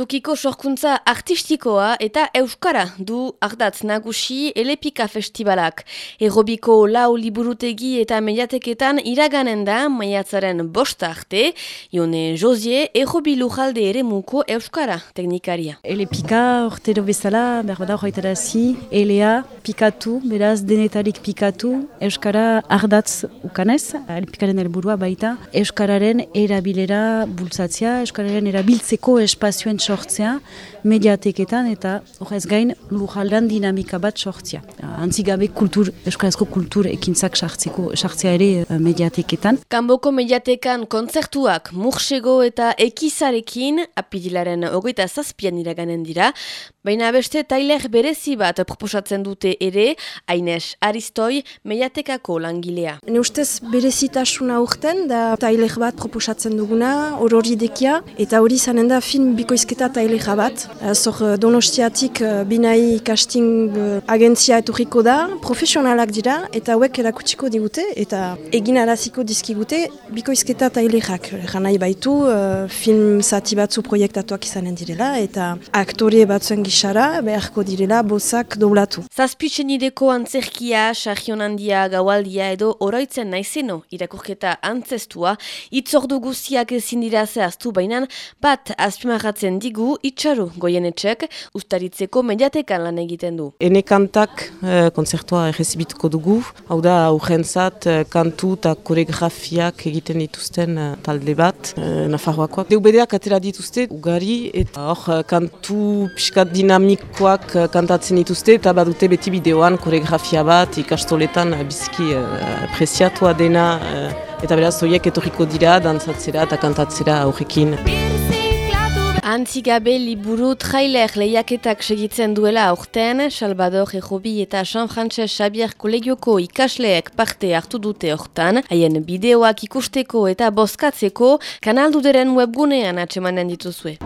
Tokiko sorkuntza artistikoa eta euskara du ardatz nagusi Elepika Festivalak. Errobiko lau liburutegi eta mediateketan iraganen da maiatzaren bosta arte, Ione Josie errobi lujalde ere muko euskara teknikaria. Elepika ortero bezala, berbada horretara zi, elea, pikatu, beraz denetarik pikatu, euskara ardatz ukanez, elepikaren helburua baita, euskararen erabilera bultzatzea, euskararen erabiltzeko espazioen sortzea, mediateketan eta horrez gain lujaldan dinamika bat sortzea. Antzigabe kultur, euskarazko kultur ekintzak sartzeko, sartzea ere uh, mediateketan. Kanboko mediatekan kontzertuak mursego eta ekizarekin apidilaren ogoita zazpian iraganen dira, baina beste tailer berezi bat proposatzen dute ere, Aines Aristoi mediatekako langilea. Ne ustez berezitasuna urten da tailer bat proposatzen duguna, hororidekia, eta hori zanen da film bikoizketa tailer bat, Zor eh, donostiatik eh, binai casting eh, agentzia eturriko da, profesionalak dira, eta hauek erakutsiko digute, eta egin araziko dizkigute, bikoizketa tailerak. Janai baitu, film zati batzu proiektatuak izanen direla, eta aktore batzuen gixara, beharko direla, bozak doblatu. Zazpitzen ideko antzerkia, sahion handia, gaualdia edo oroitzen naizeno, irakurketa antzestua, itzordu guztiak ezin dira zehaztu bainan, bat azpimarratzen digu, itxaru goienetxek, ustaritzeko mediatekan lan egiten du. Ene kantak e, konzertua errezibituko dugu, hau da aurrentzat e, kantu eta koreografiak egiten dituzten e, talde bat, e, Nafarroakoak. Deu bedeak atera dituzte, ugari, eta hor kantu piskat dinamikoak kantatzen dituzte, eta badute beti bideoan koreografia bat, ikastoletan biziki e, preziatua dena, eta beraz horiek etorriko dira, dantzatzera eta kantatzera aurrekin. Antzigabe liburu trailer lehiaketak segitzen duela aurten, Salvador Ejobi eta San Frances Xavier kolegioko ikasleek parte hartu dute hortan, haien bideoak ikusteko eta bozkatzeko kanalduderen webgunean atsemanen dituzue.